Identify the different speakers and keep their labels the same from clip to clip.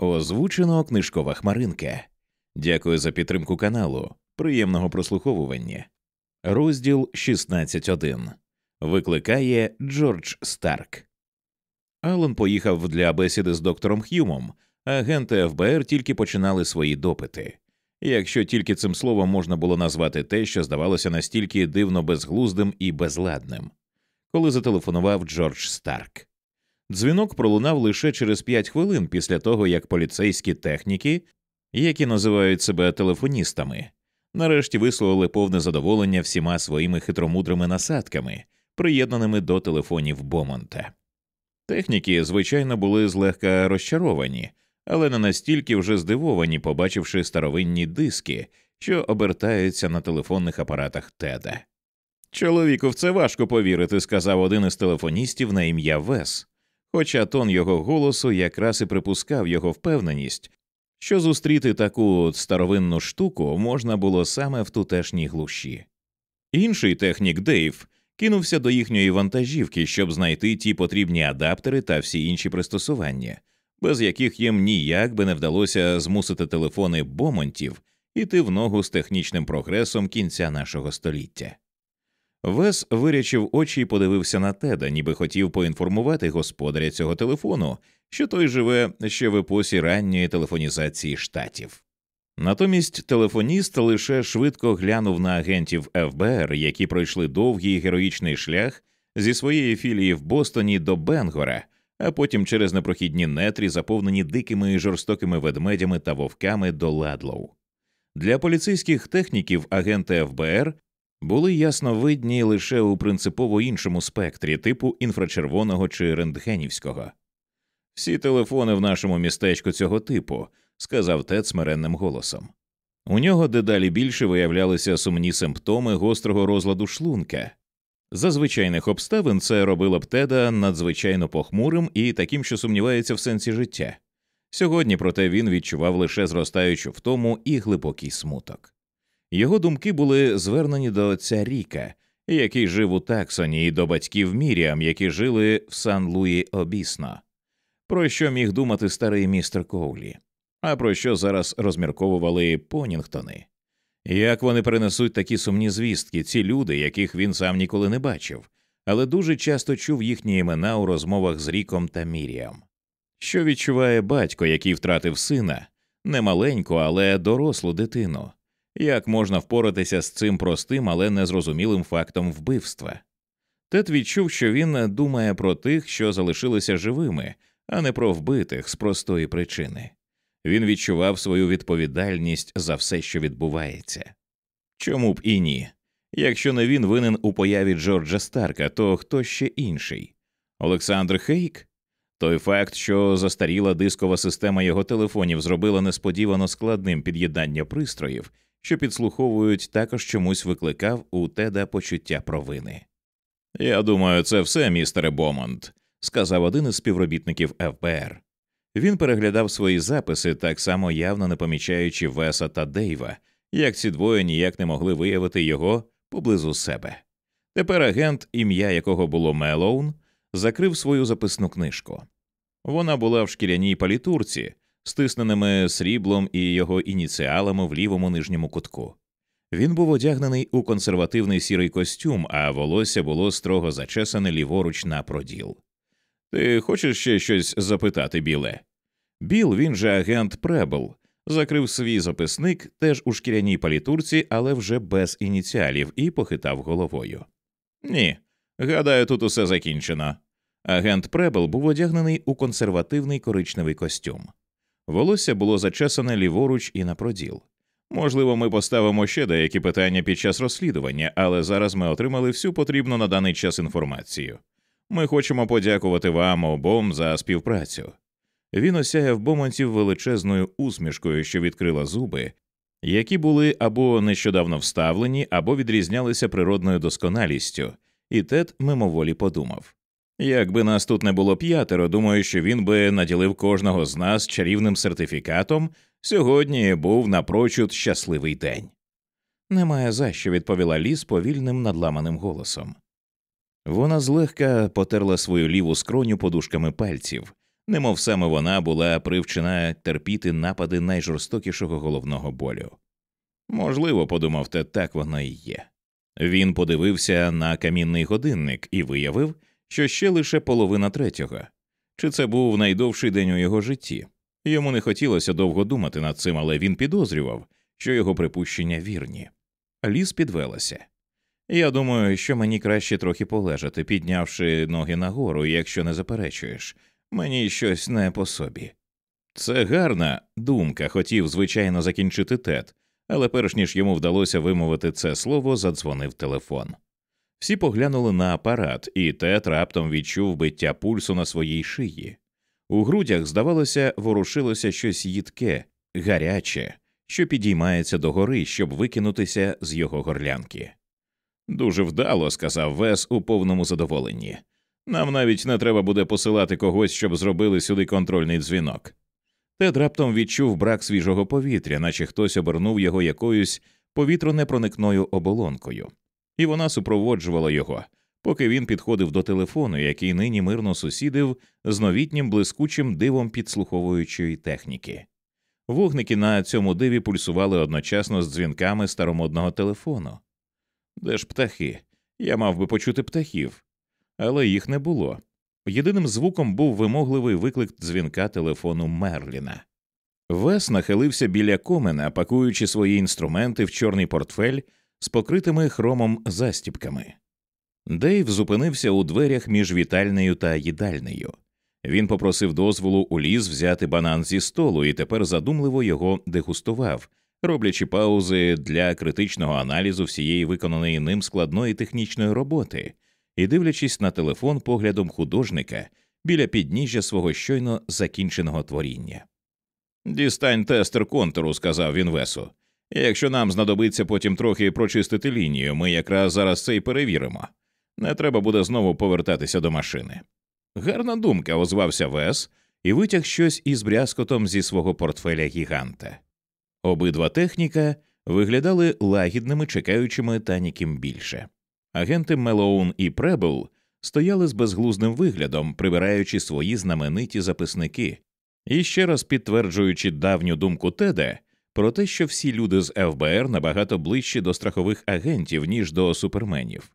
Speaker 1: Озвучено книжкова хмаринка. Дякую за підтримку каналу. Приємного прослуховування. Розділ 16.1. Викликає Джордж Старк. Аллен поїхав для бесіди з доктором Х'юмом. Агенти ФБР тільки починали свої допити. Якщо тільки цим словом можна було назвати те, що здавалося настільки дивно безглуздим і безладним, коли зателефонував Джордж Старк. Дзвінок пролунав лише через п'ять хвилин після того, як поліцейські техніки, які називають себе телефоністами, нарешті висловили повне задоволення всіма своїми хитромудрими насадками, приєднаними до телефонів Бомонта. Техніки, звичайно, були злегка розчаровані, але не настільки вже здивовані, побачивши старовинні диски, що обертаються на телефонних апаратах Теда. Чоловіку в це важко повірити, сказав один із телефоністів на ім'я Вес хоча тон його голосу якраз і припускав його впевненість, що зустріти таку старовинну штуку можна було саме в тутешній глуші. Інший технік Дейв кинувся до їхньої вантажівки, щоб знайти ті потрібні адаптери та всі інші пристосування, без яких їм ніяк би не вдалося змусити телефони бомонтів іти в ногу з технічним прогресом кінця нашого століття. Вес вирячив очі і подивився на теда, ніби хотів поінформувати господаря цього телефону, що той живе ще в епосі ранньої телефонізації штатів. Натомість телефоніст лише швидко глянув на агентів ФБР, які пройшли довгий героїчний шлях зі своєї філії в Бостоні до Бенгора, а потім через непрохідні нетрі, заповнені дикими і жорстокими ведмедями та вовками до Ладлоу. Для поліцейських техніків агенти ФБР були ясно видні лише у принципово іншому спектрі, типу інфрачервоного чи рентгенівського. Всі телефони в нашому містечку цього типу, сказав Тед смиренним голосом. У нього дедалі більше виявлялися сумні симптоми гострого розладу шлунка. За звичайних обставин це робило б Теда надзвичайно похмурим і таким, що сумнівається в сенсі життя. Сьогодні, проте, він відчував лише зростаючу втому і глибокий смуток. Його думки були звернені до отця Ріка, який жив у Таксоні, і до батьків Міріам, які жили в Сан Луїс Обіспо. Про що міг думати старий містер Коулі, а про що зараз розмірковували Понінгтони? Як вони перенесуть такі сумні звістки, ці люди, яких він сам ніколи не бачив, але дуже часто чув їхні імена у розмовах з Ріком та Міріам? Що відчуває батько, який втратив сина, не маленьку, але дорослу дитину? Як можна впоратися з цим простим, але незрозумілим фактом вбивства? Тед відчув, що він думає про тих, що залишилися живими, а не про вбитих з простої причини. Він відчував свою відповідальність за все, що відбувається. Чому б і ні? Якщо не він винен у появі Джорджа Старка, то хто ще інший? Олександр Хейк? Той факт, що застаріла дискова система його телефонів зробила несподівано складним під'єднання пристроїв що підслуховують, також чомусь викликав у Теда почуття провини. Я думаю, це все, містере Бомонд, сказав один із співробітників ФБР. Він переглядав свої записи, так само явно не помічаючи Веса та Дейва, як ці двоє ніяк не могли виявити його поблизу себе. Тепер агент, ім'я якого було Мелоун, закрив свою записну книжку. Вона була в шкіряній палітурці, стисненими сріблом і його ініціалами в лівому нижньому кутку. Він був одягнений у консервативний сірий костюм, а волосся було строго зачесане ліворуч на проділ. Ти хочеш ще щось запитати, Біле? Біл, він же агент Пребл, закрив свій записник теж у шкіряній палітурці, але вже без ініціалів, і похитав головою. Ні, гадаю, тут усе закінчено. Агент Пребл був одягнений у консервативний коричневий костюм. Волосся було зачесане ліворуч і на проділ. Можливо, ми поставимо ще деякі питання під час розслідування, але зараз ми отримали всю потрібну на даний час інформацію. Ми хочемо подякувати вам обом за співпрацю. Він осяяв бомонців величезною усмішкою, що відкрила зуби, які були або нещодавно вставлені, або відрізнялися природною досконалістю, і Тед мимоволі подумав Якби нас тут не було п'ятеро, думаю, що він би наділив кожного з нас чарівним сертифікатом. Сьогодні був напрочуд щасливий день. Немає за що, відповіла ліс повільним надламаним голосом. Вона злегка потерла свою ліву скроню подушками пальців, немов саме вона була привчена терпіти напади найжорстокішого головного болю. Можливо, подумав те, так воно і є. Він подивився на камінний годинник і виявив, що ще лише половина третього. Чи це був найдовший день у його житті? Йому не хотілося довго думати над цим, але він підозрював, що його припущення вірні. Ліс підвелася. Я думаю, що мені краще трохи полежати, піднявши ноги нагору, якщо не заперечуєш, мені щось не по собі. Це гарна думка, хотів, звичайно, закінчити тет, але перш ніж йому вдалося вимовити це слово, задзвонив телефон. Всі поглянули на апарат, і Тед раптом відчув биття пульсу на своїй шиї. У грудях, здавалося, ворушилося щось їдке, гаряче, що підіймається догори, щоб викинутися з його горлянки. Дуже вдало, сказав Вес у повному задоволенні. Нам навіть не треба буде посилати когось, щоб зробили сюди контрольний дзвінок. Тед раптом відчув брак свіжого повітря, наче хтось обернув його якоюсь повітронепроникною оболонкою, і вона супроводжувала його, поки він підходив до телефону, який нині мирно сусідив з новітнім блискучим дивом підслуховуючої техніки. Вогники на цьому диві пульсували одночасно з дзвінками старомодного телефону. Де ж птахи? Я мав би почути птахів, але їх не було. Єдиним звуком був вимогливий виклик дзвінка телефону Мерліна. Вес нахилився біля комена, пакуючи свої інструменти в чорний портфель з покритими хромом застіпками. Дейв зупинився у дверях між вітальнею та їдальнею. Він попросив дозволу у ліс взяти банан зі столу і тепер задумливо його дегустував, роблячи паузи для критичного аналізу всієї виконаної ним складної технічної роботи і дивлячись на телефон поглядом художника біля підніжжя свого щойно закінченого творіння. Дістань тестер контуру, сказав він Весу. Якщо нам знадобиться потім трохи прочистити лінію, ми якраз зараз це й перевіримо. Не треба буде знову повертатися до машини. Гарна думка, озвався Вес і витяг щось із брязкотом зі свого портфеля гіганта. Обидва техніка виглядали лагідними, чекаючими та ніким більше. Агенти Мелоун і Пребл стояли з безглузним виглядом, прибираючи свої знамениті записники, і ще раз підтверджуючи давню думку Теда про те, що всі люди з ФБР набагато ближчі до страхових агентів, ніж до суперменів.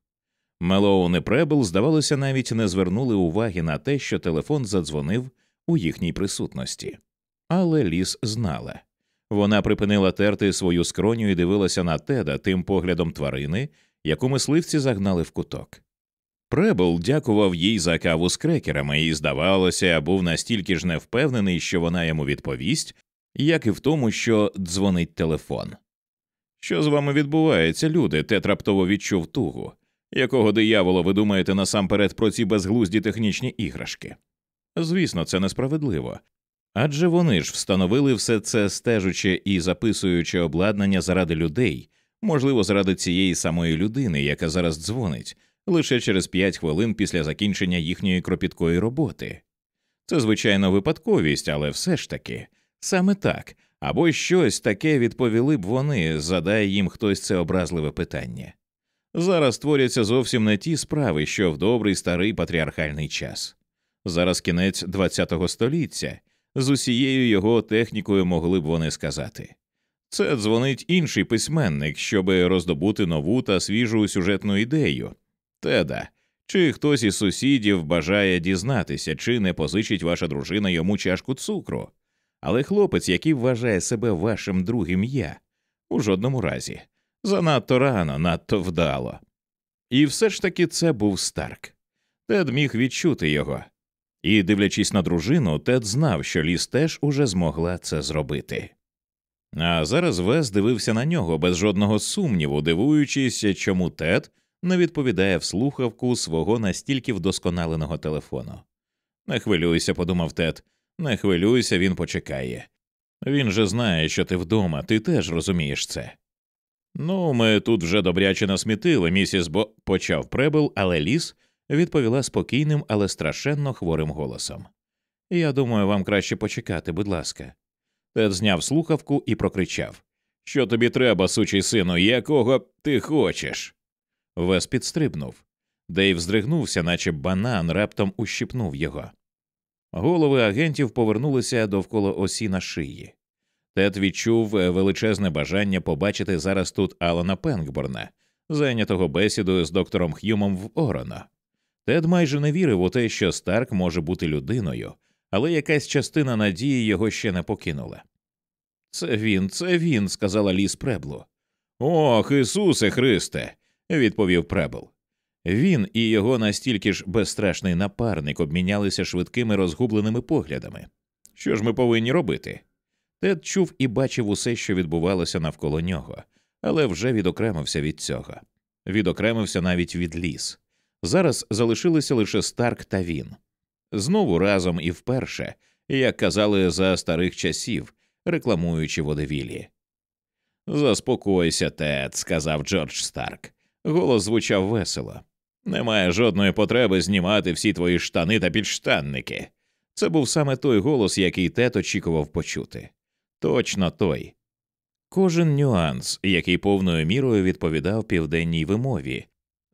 Speaker 1: Мелоун і Пребл, здавалося, навіть не звернули уваги на те, що телефон задзвонив у їхній присутності. Але ліс знала. Вона припинила терти свою скроню і дивилася на теда тим поглядом тварини, яку мисливці загнали в куток. Пребл дякував їй за каву з крекерами і, здавалося, був настільки ж невпевнений, що вона йому відповість, як і в тому, що дзвонить телефон. Що з вами відбувається, люди? Тет раптово відчув тугу. Якого диявола ви думаєте насамперед про ці безглузді технічні іграшки? Звісно, це несправедливо. Адже вони ж встановили все це стежучи і записуючи обладнання заради людей, можливо, заради цієї самої людини, яка зараз дзвонить, лише через п'ять хвилин після закінчення їхньої кропіткої роботи. Це звичайно випадковість, але все ж таки саме так, або щось таке відповіли б вони, задає їм хтось це образливе питання. Зараз творяться зовсім не ті справи, що в добрий старий патріархальний час. Зараз кінець ХХ століття, з усією його технікою могли б вони сказати. Це дзвонить інший письменник, щоб роздобути нову та свіжу сюжетну ідею. Теда, чи хтось із сусідів бажає дізнатися, чи не позичить ваша дружина йому чашку цукру, але хлопець, який вважає себе вашим другим я, у жодному разі, занадто рано, надто вдало. І все ж таки це був Старк. Тед міг відчути його, і, дивлячись на дружину, Тед знав, що ліс теж уже змогла це зробити. А зараз Вес дивився на нього без жодного сумніву, дивуючись, чому Тед не відповідає в слухавку свого настільки вдосконаленого телефону. Не хвилюйся, подумав Тед, не хвилюйся, він почекає. Він же знає, що ти вдома, ти теж розумієш це. Ну, ми тут вже добряче насмітили, місіс Бо почав пребл, але ліс відповіла спокійним, але страшенно хворим голосом. Я думаю, вам краще почекати, будь ласка. Тед зняв слухавку і прокричав Що тобі треба, сучий сину, якого ти хочеш? Вес підстрибнув. Дейв здригнувся, наче банан раптом ущипнув його. Голови агентів повернулися довкола осі на шиї. Тед відчув величезне бажання побачити зараз тут Алана Пенкборна, зайнятого бесідою з доктором Х'юмом в Орона. Тед майже не вірив у те, що Старк може бути людиною, але якась частина надії його ще не покинула. Це він, це він, сказала ліс Преблу. Ох, Ісусе Христе, відповів Пребл. Він і його настільки ж безстрашний напарник обмінялися швидкими розгубленими поглядами. Що ж ми повинні робити? Тед чув і бачив усе, що відбувалося навколо нього, але вже відокремився від цього. Відокремився навіть від ліс. Зараз залишилися лише Старк та він. Знову разом і вперше, як казали за старих часів, рекламуючи водевілі. Заспокойся, Тед, сказав Джордж Старк. Голос звучав весело. Немає жодної потреби знімати всі твої штани та підштанники. Це був саме той голос, який Тед очікував почути. Точно той. Кожен нюанс, який повною мірою відповідав південній вимові,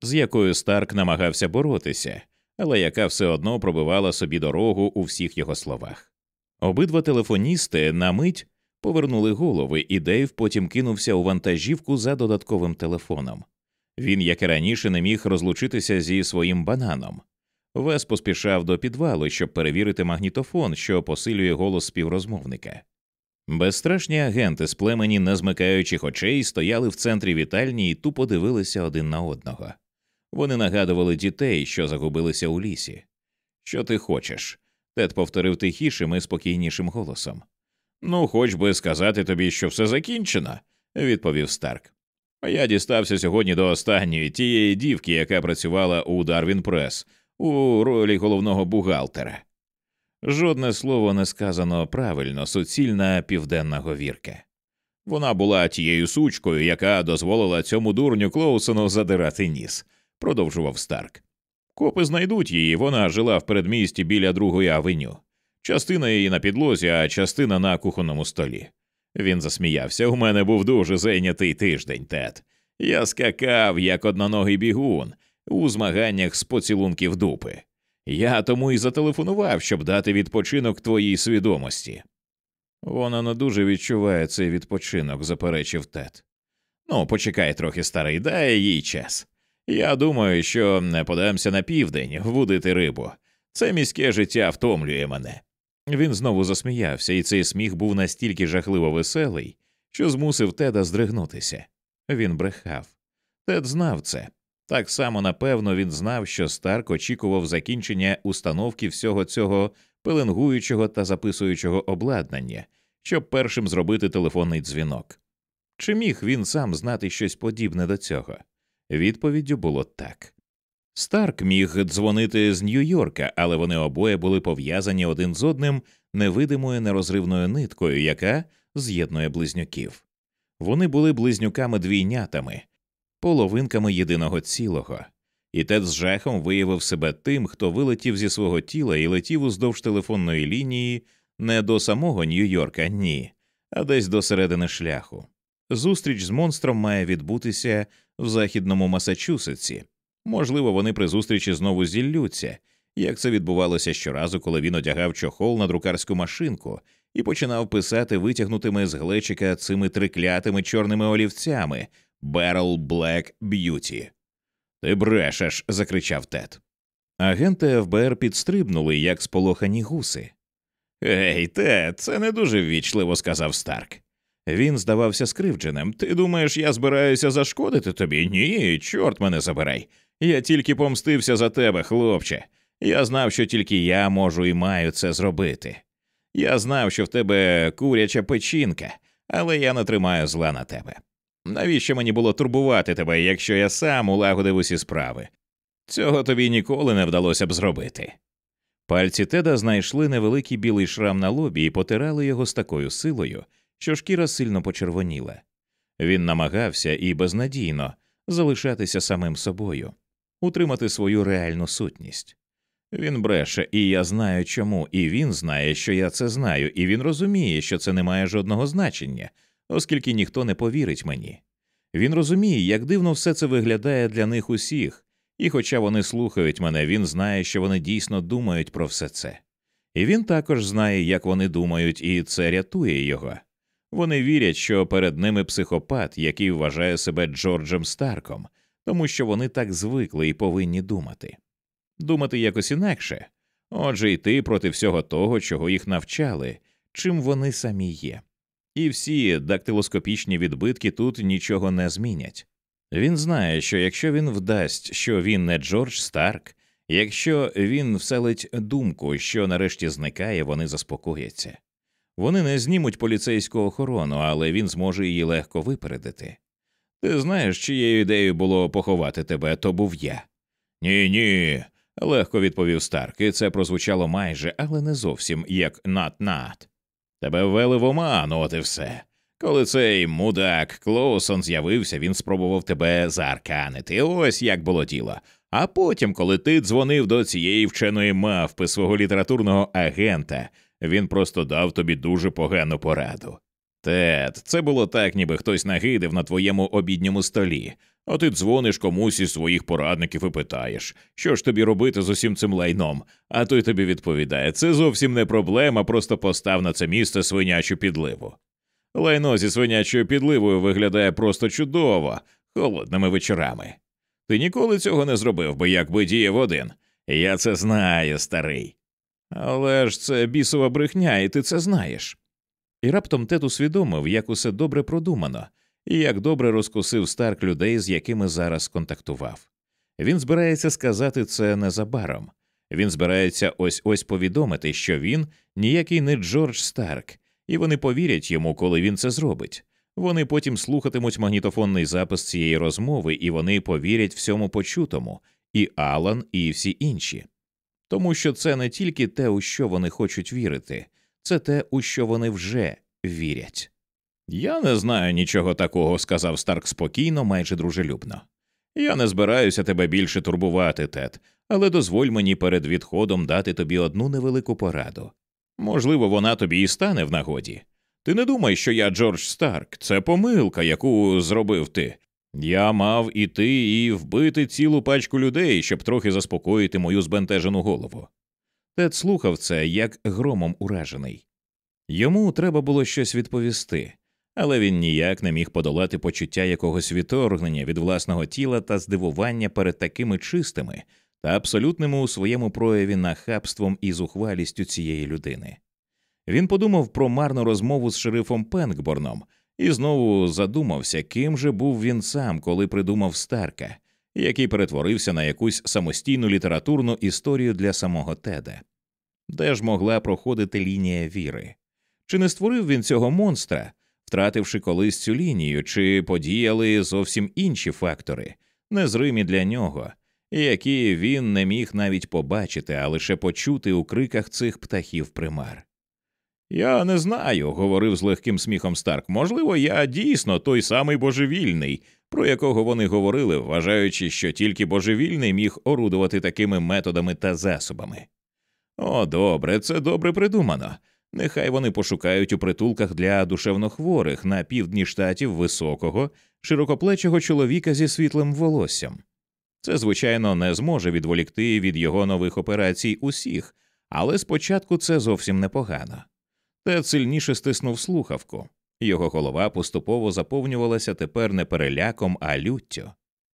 Speaker 1: з якою Старк намагався боротися, але яка все одно пробивала собі дорогу у всіх його словах. Обидва телефоністи на мить повернули голови, і Дейв потім кинувся у вантажівку за додатковим телефоном. Він, як і раніше, не міг розлучитися зі своїм бананом. Вес поспішав до підвалу, щоб перевірити магнітофон, що посилює голос співрозмовника. Безстрашні агенти з племені незмикаючих очей стояли в центрі вітальні і тупо дивилися один на одного. Вони нагадували дітей, що загубилися у лісі. Що ти хочеш? Тед повторив тихішим і спокійнішим голосом. Ну, хоч би сказати тобі, що все закінчено, відповів Старк. Я дістався сьогодні до останньої тієї дівки, яка працювала у Дарвін Прес у ролі головного бухгалтера. Жодне слово не сказано правильно, суцільна південна говірка. Вона була тією сучкою, яка дозволила цьому дурню Клоусону задирати ніс, продовжував Старк. Копи знайдуть її, вона жила в передмісті біля другої авеню. Частина її на підлозі, а частина на кухонному столі. Він засміявся. У мене був дуже зайнятий тиждень, Тед. Я скакав, як одноногий бігун, у змаганнях з поцілунків дупи. Я тому і зателефонував, щоб дати відпочинок твоїй свідомості. Вона не дуже відчуває цей відпочинок, заперечив Тед. Ну, почекай трохи, старий, дай їй час. Я думаю, що не подамся на південь вудити рибу. Це міське життя втомлює мене. Він знову засміявся, і цей сміх був настільки жахливо веселий, що змусив Теда здригнутися. Він брехав. Тед знав це. Так само, напевно, він знав, що Старк очікував закінчення установки всього цього пеленгуючого та записуючого обладнання, щоб першим зробити телефонний дзвінок. Чи міг він сам знати щось подібне до цього? Відповіддю було так. Старк міг дзвонити з Нью-Йорка, але вони обоє були пов'язані один з одним невидимою нерозривною ниткою, яка з'єднує близнюків. Вони були близнюками двійнятами, половинками єдиного цілого, і Тед з жахом виявив себе тим, хто вилетів зі свого тіла і летів уздовж телефонної лінії не до самого Нью-Йорка, ні, а десь до середини шляху. Зустріч з монстром має відбутися в західному Масачусетсі. Можливо, вони при зустрічі знову зіллються, як це відбувалося щоразу, коли він одягав чохол на друкарську машинку і починав писати витягнутими з глечика цими триклятими чорними олівцями Barrel Black Beauty. Ти брешеш. закричав Тед. Агенти ФБР підстрибнули, як сполохані гуси. Гей, Тед, це не дуже ввічливо, сказав Старк. Він здавався скривдженим. Ти думаєш, я збираюся зашкодити тобі? Ні, чорт мене забирай. Я тільки помстився за тебе, хлопче. Я знав, що тільки я можу і маю це зробити. Я знав, що в тебе куряча печінка, але я не тримаю зла на тебе. Навіщо мені було турбувати тебе, якщо я сам улагодив усі справи? Цього тобі ніколи не вдалося б зробити. Пальці Теда знайшли невеликий білий шрам на лобі і потирали його з такою силою, що шкіра сильно почервоніла. Він намагався і безнадійно залишатися самим собою, утримати свою реальну сутність. Він бреше, і я знаю чому, і він знає, що я це знаю, і він розуміє, що це не має жодного значення, оскільки ніхто не повірить мені. Він розуміє, як дивно все це виглядає для них усіх, і, хоча вони слухають мене, він знає, що вони дійсно думають про все це. І він також знає, як вони думають, і це рятує його. Вони вірять, що перед ними психопат, який вважає себе Джорджем Старком, тому що вони так звикли і повинні думати. Думати якось інакше, отже, йти проти всього того, чого їх навчали, чим вони самі є. І всі дактилоскопічні відбитки тут нічого не змінять. Він знає, що якщо він вдасть, що він не Джордж Старк, якщо він вселить думку, що нарешті зникає, вони заспокояться. Вони не знімуть поліцейську охорону, але він зможе її легко випередити. Ти знаєш, чиєю ідеєю було поховати тебе, то був я. Ні, ні, легко відповів Старк, і це прозвучало майже, але не зовсім як нат-нат. Тебе ввели в оману, от і все. Коли цей мудак Клоусон з'явився, він спробував тебе заарканити. Ось як було діло. А потім, коли ти дзвонив до цієї вченої мавпи свого літературного агента, він просто дав тобі дуже погану пораду. Тед, це було так, ніби хтось нагидив на твоєму обідньому столі, а ти дзвониш комусь із своїх порадників і питаєш, що ж тобі робити з усім цим лайном, а той тобі відповідає це зовсім не проблема, просто постав на це місце свинячу підливу. Лайно зі свинячою підливою виглядає просто чудово, холодними вечорами. Ти ніколи цього не зробив би, якби діяв один. Я це знаю, старий. Але ж це бісова брехня, і ти це знаєш. І раптом Тед усвідомив, як усе добре продумано, і як добре розкусив Старк людей, з якими зараз контактував. Він збирається сказати це незабаром. Він збирається ось ось повідомити, що він ніякий не Джордж Старк, і вони повірять йому, коли він це зробить. Вони потім слухатимуть магнітофонний запис цієї розмови, і вони повірять всьому почутому, і Алан, і всі інші. Тому що це не тільки те, у що вони хочуть вірити, це те, у що вони вже вірять. Я не знаю нічого такого, сказав Старк спокійно, майже дружелюбно. Я не збираюся тебе більше турбувати, Тед, але дозволь мені перед відходом дати тобі одну невелику пораду. Можливо, вона тобі і стане в нагоді. Ти не думай, що я Джордж Старк, це помилка, яку зробив ти. Я мав іти і вбити цілу пачку людей, щоб трохи заспокоїти мою збентежену голову. Тед слухав це як громом уражений. Йому треба було щось відповісти, але він ніяк не міг подолати почуття якогось відторгнення від власного тіла та здивування перед такими чистими та абсолютними у своєму прояві нахабством і зухвалістю цієї людини. Він подумав про марну розмову з шерифом Пенкборном і знову задумався, ким же був він сам, коли придумав Старка, який перетворився на якусь самостійну літературну історію для самого Теда, де ж могла проходити лінія віри. Чи не створив він цього монстра, втративши колись цю лінію, чи подіяли зовсім інші фактори, незримі для нього, які він не міг навіть побачити, а лише почути у криках цих птахів примар. Я не знаю, говорив з легким сміхом Старк. Можливо, я дійсно той самий божевільний, про якого вони говорили, вважаючи, що тільки божевільний міг орудувати такими методами та засобами. О, добре, це добре придумано. Нехай вони пошукають у притулках для душевнохворих на півдні штатів високого, широкоплечого чоловіка зі світлим волоссям. Це, звичайно, не зможе відволікти від його нових операцій усіх, але спочатку це зовсім непогано. Тед сильніше стиснув слухавку. Його голова поступово заповнювалася тепер не переляком, а люттю.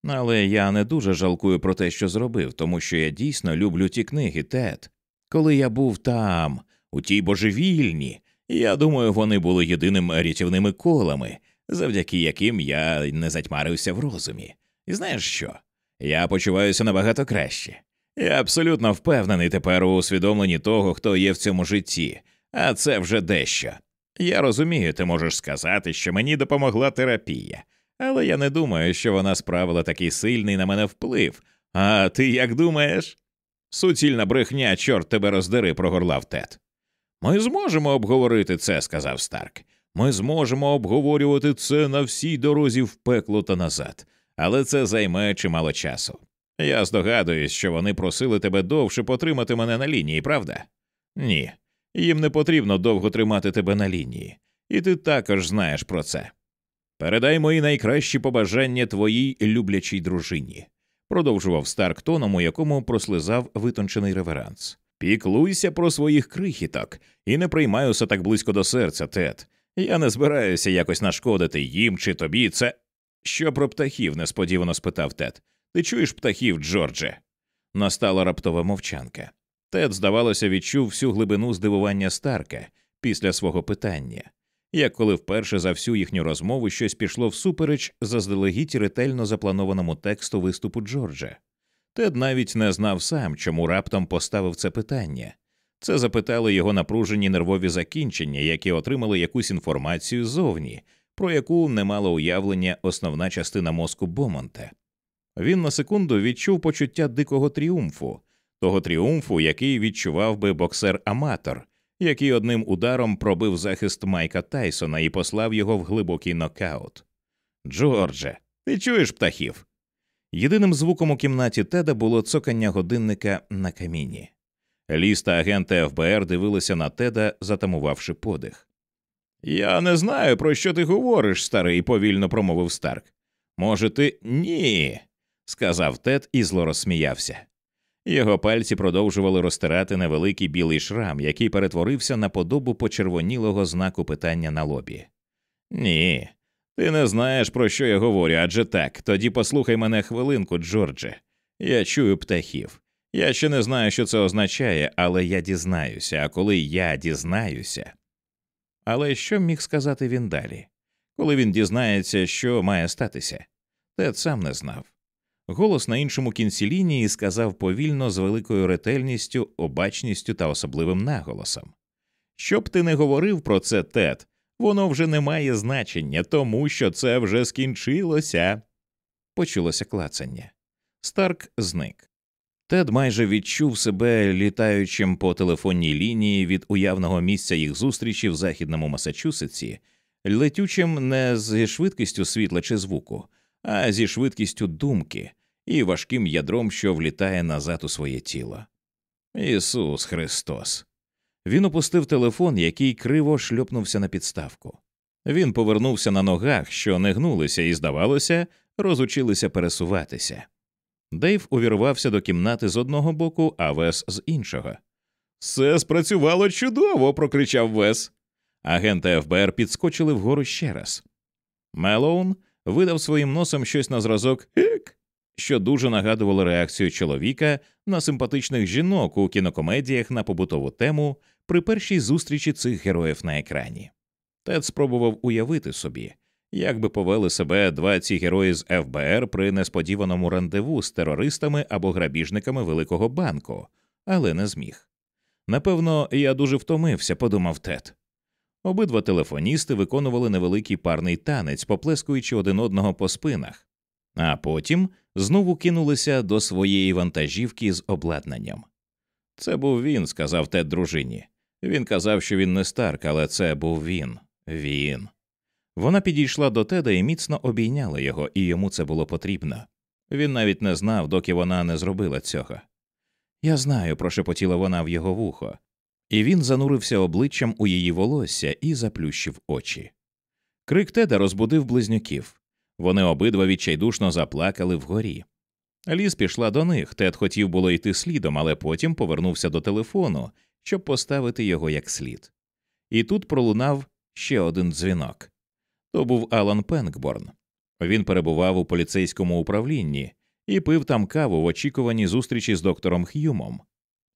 Speaker 1: Але я не дуже жалкую про те, що зробив, тому що я дійсно люблю ті книги, Тед. Коли я був там, у тій божевільні, я думаю, вони були єдиним рятівними колами, завдяки яким я не затьмарився в розумі. І знаєш що? Я почуваюся набагато краще. Я абсолютно впевнений тепер у усвідомленні того, хто є в цьому житті, а це вже дещо. Я розумію, ти можеш сказати, що мені допомогла терапія, але я не думаю, що вона справила такий сильний на мене вплив. А ти як думаєш? Суцільна брехня, чорт тебе роздери, прогорлав Тед. Ми зможемо обговорити це, сказав Старк. Ми зможемо обговорювати це на всій дорозі в пекло та назад, але це займе чимало часу. Я здогадуюсь, що вони просили тебе довше потримати мене на лінії, правда? Ні. Їм не потрібно довго тримати тебе на лінії, і ти також знаєш про це. Передай мої найкращі побажання твоїй люблячій дружині, продовжував Старк тоном, у якому прослизав витончений реверанс. Піклуйся про своїх крихіток і не приймай усе так близько до серця, Тед. Я не збираюся якось нашкодити їм чи тобі. Це. Що про птахів? несподівано спитав Тед. Ти чуєш птахів, Джордже? Настала раптова мовчанка. Тед, здавалося, відчув всю глибину здивування Старка після свого питання, як коли вперше за всю їхню розмову щось пішло всупереч заздалегідь ретельно запланованому тексту виступу Джорджа. Тед навіть не знав сам, чому раптом поставив це питання. Це запитали його напружені нервові закінчення, які отримали якусь інформацію ззовні, про яку не мала уявлення основна частина мозку Бомонта. Він на секунду відчув почуття дикого тріумфу, того тріумфу, який відчував би боксер-аматор, який одним ударом пробив захист Майка Тайсона і послав його в глибокий нокаут. Джордже, ти чуєш птахів? Єдиним звуком у кімнаті Теда було цокання годинника на каміні. Ліс та агенти ФБР дивилися на Теда, затамувавши подих. Я не знаю, про що ти говориш, старий, повільно промовив Старк. Може, ти ні, сказав Тед і зло розсміявся. Його пальці продовжували розтирати невеликий білий шрам, який перетворився на подобу почервонілого знаку питання на лобі. Ні, ти не знаєш, про що я говорю, адже так. Тоді послухай мене хвилинку, Джордже. Я чую птахів. Я ще не знаю, що це означає, але я дізнаюся, а коли я дізнаюся. Але що міг сказати він далі? Коли він дізнається, що має статися? Тед сам не знав. Голос на іншому кінці лінії сказав повільно з великою ретельністю, обачністю та особливим наголосом. Щоб ти не говорив про це, Тед, воно вже не має значення, тому що це вже скінчилося. Почулося клацання. Старк зник. Тед майже відчув себе літаючим по телефонній лінії від уявного місця їх зустрічі в західному Масачусетсі, летючим не зі швидкістю світла чи звуку, а зі швидкістю думки і важким ядром, що влітає назад у своє тіло. Ісус Христос. Він опустив телефон, який криво шльопнувся на підставку. Він повернувся на ногах, що не гнулися, і, здавалося, розучилися пересуватися. Дейв увірвався до кімнати з одного боку, а Вес з іншого. Все спрацювало чудово. прокричав Вес. Агенти ФБР підскочили вгору ще раз. Мелоун видав своїм носом щось на зразок «Ек», що дуже нагадувало реакцію чоловіка на симпатичних жінок у кінокомедіях на побутову тему при першій зустрічі цих героїв на екрані. Тед спробував уявити собі, як би повели себе два ці герої з ФБР при несподіваному рандеву з терористами або грабіжниками великого банку, але не зміг. Напевно, я дуже втомився, подумав Тед. Обидва телефоністи виконували невеликий парний танець, поплескуючи один одного по спинах, а потім знову кинулися до своєї вантажівки з обладнанням. Це був він, сказав Тед дружині. Він казав, що він не Старк, але це був він. Він. Вона підійшла до Теда і міцно обійняла його, і йому це було потрібно. Він навіть не знав, доки вона не зробила цього. Я знаю, прошепотіла вона в його вухо, і він занурився обличчям у її волосся і заплющив очі. Крик Теда розбудив близнюків. Вони обидва відчайдушно заплакали вгорі. Ліс пішла до них. Тед хотів було йти слідом, але потім повернувся до телефону, щоб поставити його як слід. І тут пролунав ще один дзвінок. То був Алан Пенкборн. Він перебував у поліцейському управлінні і пив там каву в очікуванні зустрічі з доктором Х'юмом.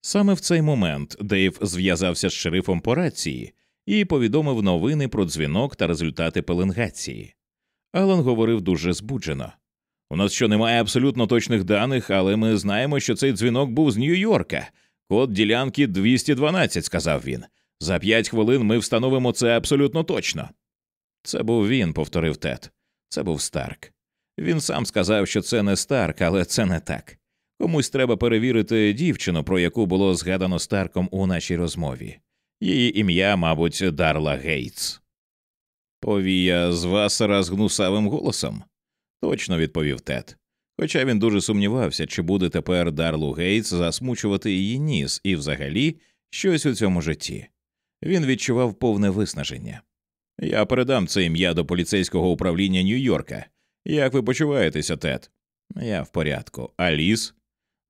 Speaker 1: Саме в цей момент Дейв зв'язався з шерифом по рації і повідомив новини про дзвінок та результати пеленгації. Алан говорив дуже збуджено. У нас що немає абсолютно точних даних, але ми знаємо, що цей дзвінок був з Нью-Йорка. Код ділянки 212, сказав він. За п'ять хвилин ми встановимо це абсолютно точно. Це був він, повторив Тед. Це був Старк. Він сам сказав, що це не Старк, але це не так. Комусь треба перевірити дівчину, про яку було згадано Старком у нашій розмові. Її ім'я, мабуть, Дарла Гейтс. Повія з Вассара з гнусавим голосом? Точно відповів Тед. Хоча він дуже сумнівався, чи буде тепер Дарлу Гейтс засмучувати її ніс і, взагалі, щось у цьому житті. Він відчував повне виснаження. Я передам це ім'я до поліцейського управління Нью-Йорка. Як ви почуваєтеся, Тед? Я в порядку. Аліс?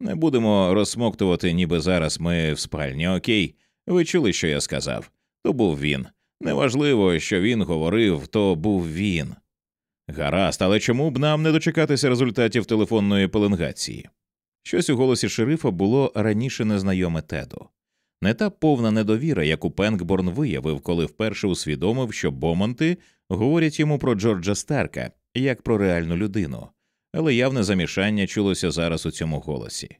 Speaker 1: Не будемо розсмоктувати, ніби зараз ми в спальні, окей? Ви чули, що я сказав? То був він. Неважливо, що він говорив, то був він. Гаразд, але чому б нам не дочекатися результатів телефонної пеленгації? Щось у голосі шерифа було раніше незнайоме теду. Не та повна недовіра, яку Пенкборн виявив, коли вперше усвідомив, що Бомонти говорять йому про Джорджа Старка як про реальну людину, але явне замішання чулося зараз у цьому голосі.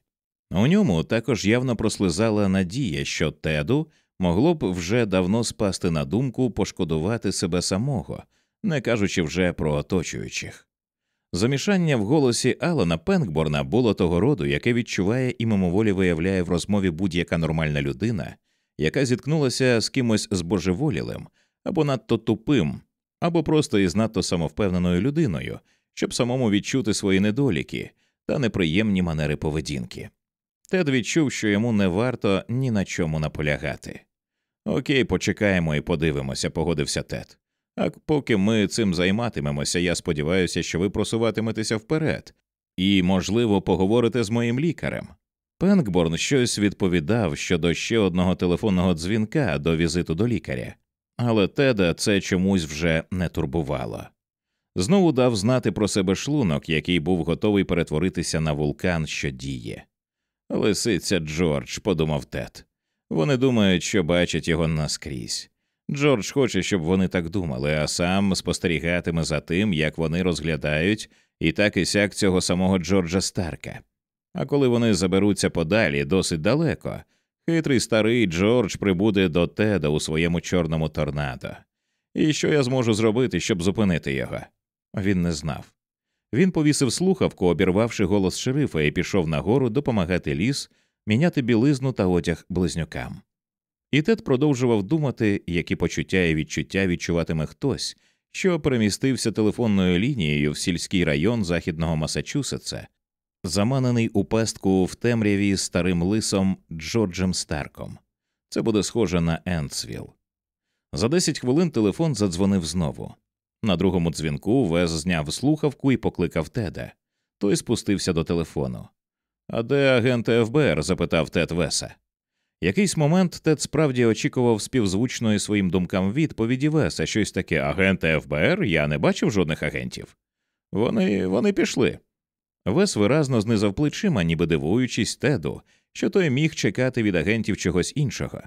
Speaker 1: У ньому також явно прослизала надія, що Теду могло б вже давно спасти на думку пошкодувати себе самого, не кажучи вже про оточуючих. Замішання в голосі Алана Пенкборна було того роду, яке відчуває і мимоволі виявляє в розмові будь-яка нормальна людина, яка зіткнулася з кимось збожеволілим або надто тупим, або просто із надто самовпевненою людиною, щоб самому відчути свої недоліки та неприємні манери поведінки. Тед відчув, що йому не варто ні на чому наполягати. Окей, почекаємо і подивимося, погодився Тед. А поки ми цим займатимемося, я сподіваюся, що ви просуватиметеся вперед і, можливо, поговорите з моїм лікарем. Пенкборн щось відповідав щодо ще одного телефонного дзвінка до візиту до лікаря, але Теда це чомусь вже не турбувало. Знову дав знати про себе шлунок, який був готовий перетворитися на вулкан, що діє. Лисиця Джордж, подумав Тед. Вони думають, що бачать його наскрізь. Джордж хоче, щоб вони так думали, а сам спостерігатиме за тим, як вони розглядають і так і сяк цього самого Джорджа Старка. А коли вони заберуться подалі досить далеко, хитрий старий Джордж прибуде до Теда у своєму чорному торнадо. І що я зможу зробити, щоб зупинити його? Він не знав. Він повісив слухавку, обірвавши голос шерифа, і пішов нагору допомагати ліс, міняти білизну та одяг близнюкам. І Тед продовжував думати, які почуття і відчуття відчуватиме хтось, що перемістився телефонною лінією в сільський район західного Масачусетса, заманений у пастку в темряві старим лисом Джорджем Старком. Це буде схоже на Ентсвіл. За десять хвилин телефон задзвонив знову. На другому дзвінку Вес зняв слухавку і покликав Теда. Той спустився до телефону. А де агент ФБР? запитав Тед Веса. Якийсь момент Тед справді очікував співзвучної своїм думкам відповіді Веса, щось таке агент ФБР, я не бачив жодних агентів. Вони вони пішли. Вес виразно знизав плечима, ніби дивуючись Теду, що той міг чекати від агентів чогось іншого.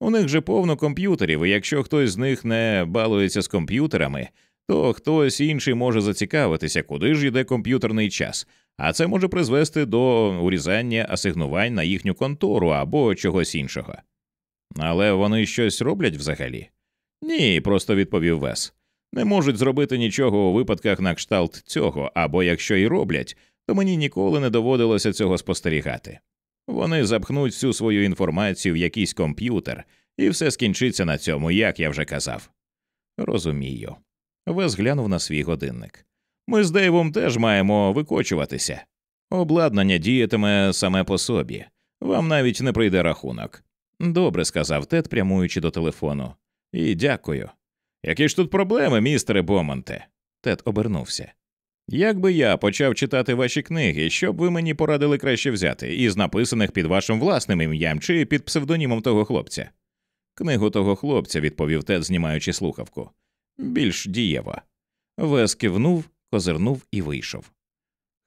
Speaker 1: У них же повно комп'ютерів, і якщо хтось з них не балується з комп'ютерами, то хтось інший може зацікавитися, куди ж йде комп'ютерний час, а це може призвести до урізання асигнувань на їхню контору або чогось іншого. Але вони щось роблять взагалі? Ні, просто відповів Вес. Не можуть зробити нічого у випадках на кшталт цього, або якщо й роблять, то мені ніколи не доводилося цього спостерігати. Вони запхнуть всю свою інформацію в якийсь комп'ютер, і все скінчиться на цьому, як я вже казав. Розумію. Вес глянув на свій годинник. Ми з Дейвом теж маємо викочуватися. Обладнання діятиме саме по собі, вам навіть не прийде рахунок. Добре, сказав Тед, прямуючи до телефону. І дякую. Які ж тут проблеми, містере Бомонте? Тед обернувся. Як би я почав читати ваші книги, що б ви мені порадили краще взяти, із написаних під вашим власним ім'ям чи під псевдонімом того хлопця? Книгу того хлопця, відповів Тед, знімаючи слухавку. Більш дієво. Вес кивнув, козирнув і вийшов.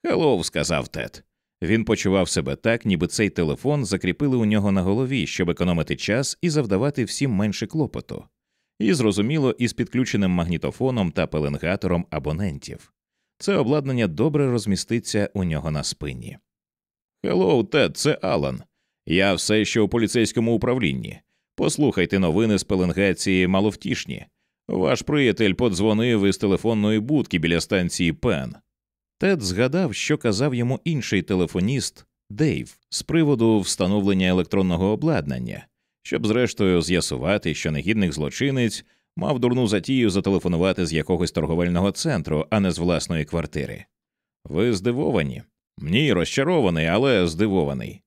Speaker 1: Хеллоу, сказав Тед. Він почував себе так, ніби цей телефон закріпили у нього на голові, щоб економити час і завдавати всім менше клопоту, і зрозуміло, із підключеним магнітофоном та пеленгатором абонентів. Це обладнання добре розміститься у нього на спині. Хеллоу, Тед, це Алан. Я все ще у поліцейському управлінні. Послухайте новини з пеленгації маловтішні. Ваш приятель подзвонив із телефонної будки біля станції Пен. Тед згадав, що казав йому інший телефоніст Дейв з приводу встановлення електронного обладнання, щоб, зрештою, з'ясувати, що негідник злочинець мав дурну затію зателефонувати з якогось торговельного центру, а не з власної квартири. Ви здивовані? Ні, розчарований, але здивований.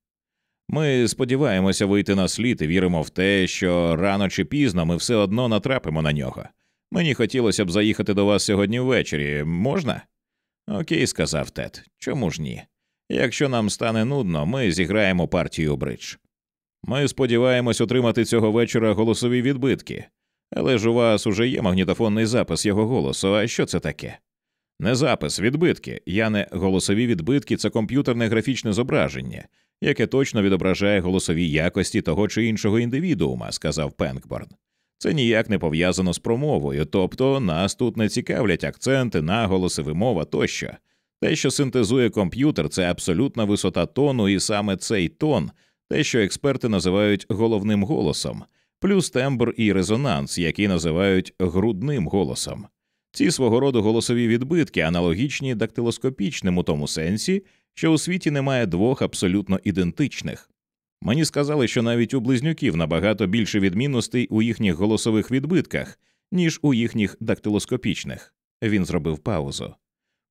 Speaker 1: Ми сподіваємося вийти на слід і віримо в те, що рано чи пізно ми все одно натрапимо на нього. Мені хотілося б заїхати до вас сьогодні ввечері. Можна? Окей, сказав Тед. Чому ж ні? Якщо нам стане нудно, ми зіграємо партію бридж. Ми сподіваємось отримати цього вечора голосові відбитки, але ж у вас уже є магнітофонний запис його голосу. А що це таке? Не запис, відбитки. Я не голосові відбитки це комп'ютерне графічне зображення, яке точно відображає голосові якості того чи іншого індивідуума, сказав Пенкборн. Це ніяк не пов'язано з промовою, тобто нас тут не цікавлять акценти, наголоси, вимова тощо. Те, що синтезує комп'ютер, це абсолютна висота тону, і саме цей тон, те, що експерти називають головним голосом, плюс тембр і резонанс, які називають грудним голосом. Ці свого роду голосові відбитки аналогічні дактилоскопічним у тому сенсі, що у світі немає двох абсолютно ідентичних. Мені сказали, що навіть у близнюків набагато більше відмінностей у їхніх голосових відбитках, ніж у їхніх дактилоскопічних. Він зробив паузу.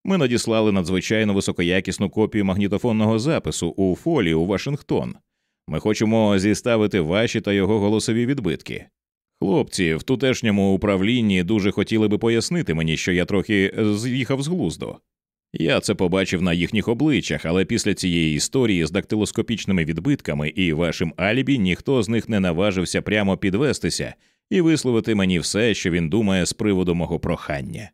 Speaker 1: Ми надіслали надзвичайно високоякісну копію магнітофонного запису у фолі у Вашингтон. Ми хочемо зіставити ваші та його голосові відбитки. Хлопці в тутешньому управлінні дуже хотіли би пояснити мені, що я трохи з'їхав з глузду. Я це побачив на їхніх обличчях, але після цієї історії з дактилоскопічними відбитками і вашим алібі ніхто з них не наважився прямо підвестися і висловити мені все, що він думає з приводу мого прохання.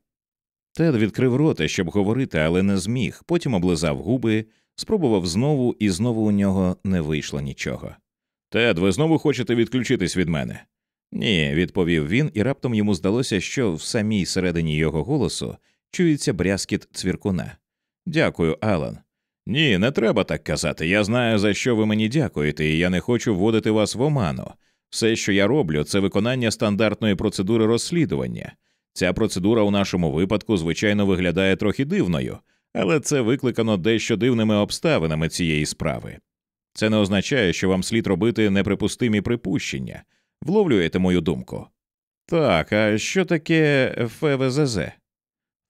Speaker 1: Тед відкрив рота, щоб говорити, але не зміг, потім облизав губи, спробував знову, і знову у нього не вийшло нічого. Тед, ви знову хочете відключитись від мене? Ні, відповів він, і раптом йому здалося, що в самій середині його голосу чується брязкіт цвіркуна. Дякую, Алан. Ні, не треба так казати. Я знаю, за що ви мені дякуєте, і я не хочу вводити вас в оману. Все, що я роблю, це виконання стандартної процедури розслідування. Ця процедура у нашому випадку, звичайно, виглядає трохи дивною, але це викликано дещо дивними обставинами цієї справи. Це не означає, що вам слід робити неприпустимі припущення. Вловлюєте мою думку? Так, а що таке ФВЗЗ?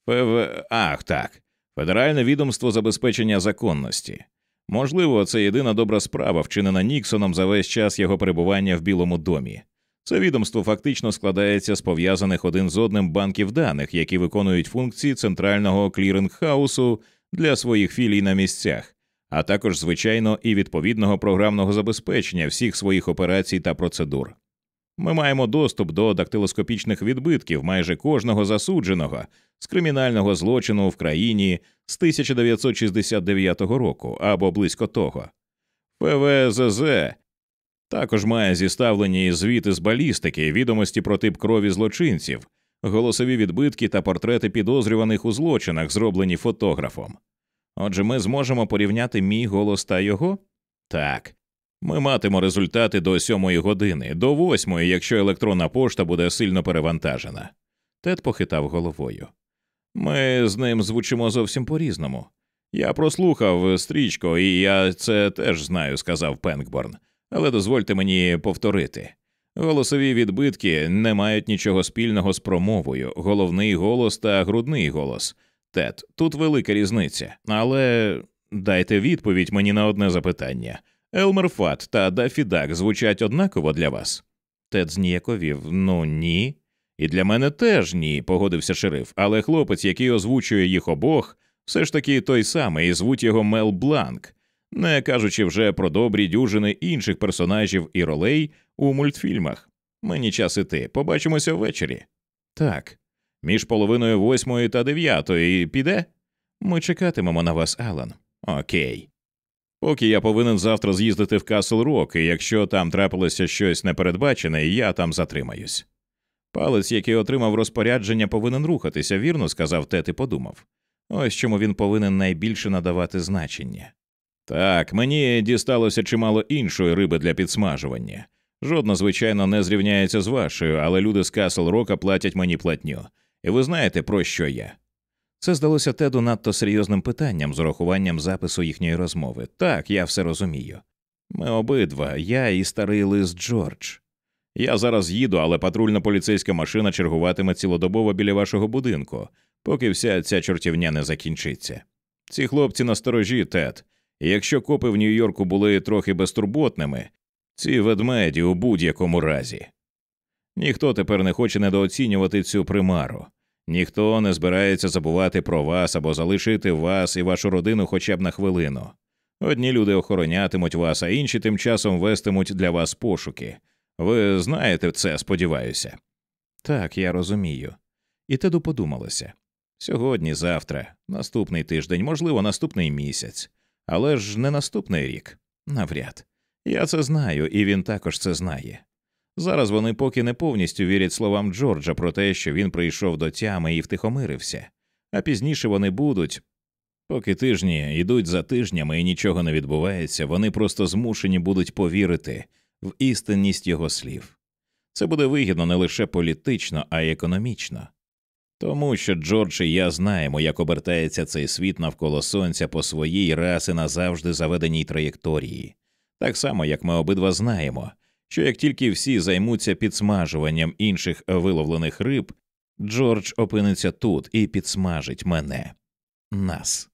Speaker 1: ФВ... Ах, так. Федеральне відомство забезпечення законності. Можливо, це єдина добра справа, вчинена Ніксоном за весь час його перебування в Білому домі. Це відомство фактично складається з пов'язаних один з одним банків даних, які виконують функції центрального кліринг-хаусу для своїх філій на місцях, а також, звичайно, і відповідного програмного забезпечення всіх своїх операцій та процедур. Ми маємо доступ до дактилоскопічних відбитків майже кожного засудженого з кримінального злочину в країні з 1969 року або близько того. ПВЗЗ також має зіставлені звіти з балістики, відомості про тип крові злочинців, голосові відбитки та портрети підозрюваних у злочинах, зроблені фотографом. Отже, ми зможемо порівняти мій голос та його? Так. Ми матимо результати до сьомої години, до восьмої, якщо електронна пошта буде сильно перевантажена. Тед похитав головою. Ми з ним звучимо зовсім по різному. Я прослухав стрічко, і я це теж знаю, сказав Пенкборн але дозвольте мені повторити. Голосові відбитки не мають нічого спільного з промовою, головний голос та грудний голос. Тед, тут велика різниця, але дайте відповідь мені на одне запитання. Елмер Фат та Дафі Дак звучать однаково для вас? Тед зніяковів ну ні. І для мене теж ні, погодився шериф, але хлопець, який озвучує їх обох, все ж таки той самий, і звуть його Мел Бланк не кажучи вже про добрі дюжини інших персонажів і ролей у мультфільмах. Мені час іти, побачимося ввечері. Так, між половиною восьмої та дев'ятої піде? Ми чекатимемо на вас, Алан. Окей. Поки я повинен завтра з'їздити в Касл Рок, і якщо там трапилося щось непередбачене, я там затримаюсь. Палець, який отримав розпорядження, повинен рухатися, вірно сказав Тет і подумав. Ось чому він повинен найбільше надавати значення. Так, мені дісталося чимало іншої риби для підсмажування. Жодна, звичайно, не зрівняється з вашою, але люди з Касл Рока платять мені платню. І ви знаєте, про що я? Це здалося Теду надто серйозним питанням з урахуванням запису їхньої розмови. Так, я все розумію. Ми обидва, я і старий лист Джордж. Я зараз їду, але патрульна поліцейська машина чергуватиме цілодобово біля вашого будинку, поки вся ця чортівня не закінчиться. Ці хлопці на сторожі, Тед. І якщо копи в Нью-Йорку були трохи безтурботними, ці ведмеді у будь-якому разі. Ніхто тепер не хоче недооцінювати цю примару, ніхто не збирається забувати про вас або залишити вас і вашу родину хоча б на хвилину. Одні люди охоронятимуть вас, а інші тим часом вестимуть для вас пошуки. Ви знаєте це, сподіваюся. Так, я розумію. І Теду подумалося сьогодні, завтра, наступний тиждень, можливо, наступний місяць, але ж не наступний рік. Навряд. Я це знаю, і він також це знає. Зараз вони поки не повністю вірять словам Джорджа про те, що він прийшов до тями і втихомирився, а пізніше вони будуть. Поки тижні йдуть за тижнями і нічого не відбувається, вони просто змушені будуть повірити в істинність його слів. Це буде вигідно не лише політично, а й економічно. Тому що Джордж і я знаємо, як обертається цей світ навколо сонця по своїй раси назавжди заведеній траєкторії, так само як ми обидва знаємо, що як тільки всі займуться підсмажуванням інших виловлених риб, Джордж опиниться тут і підсмажить мене, нас.